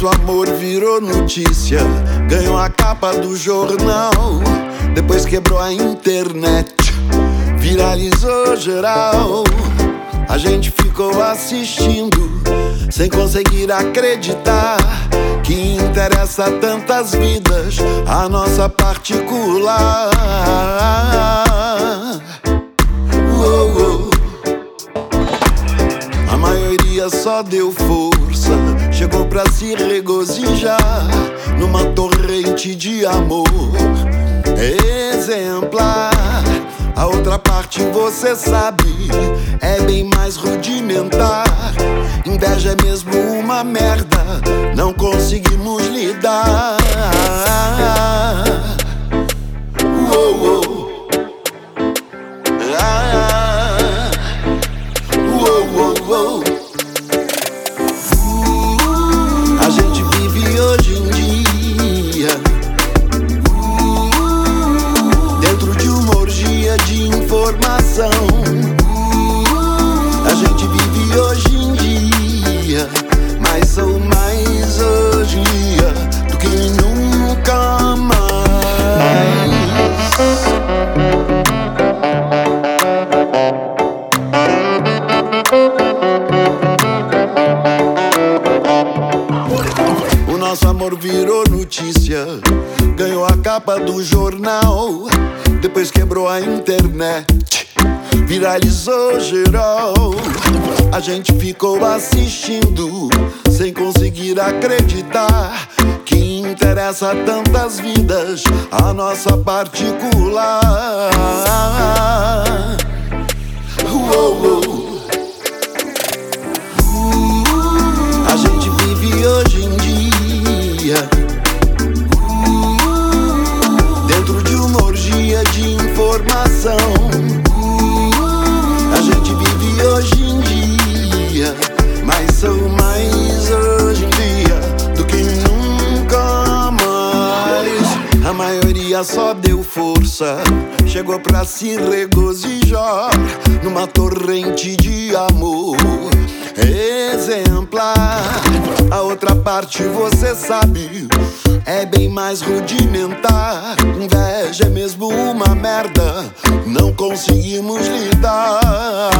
nosso amor virou notícia, ganhou a capa do jornal. Depois quebrou a internet, viralizou geral. A gente ficou assistindo, sem conseguir acreditar que interessa tantas vidas a nossa particular. Uou, uou. A maioria só deu força, chegou pra se regozijar numa torrente de amor exemplar. A outra parte você sabe é bem mais nosso amor virou notícia, ganhou a capa do jornal, depois quebrou a internet, viralizou geral. A gente ficou assistindo, sem conseguir acreditar que interessa tantas vidas a nossa particular. De informação. A gente vive hoje em dia, mas sou mais hoje em dia do que nunca mais. A maioria só deu força, chegou pra se regozijar numa torrente de amor exemplar. A outra parte você sabe é bem mais rudimentar. Inveja é mesmo merda, não conseguimos lidar.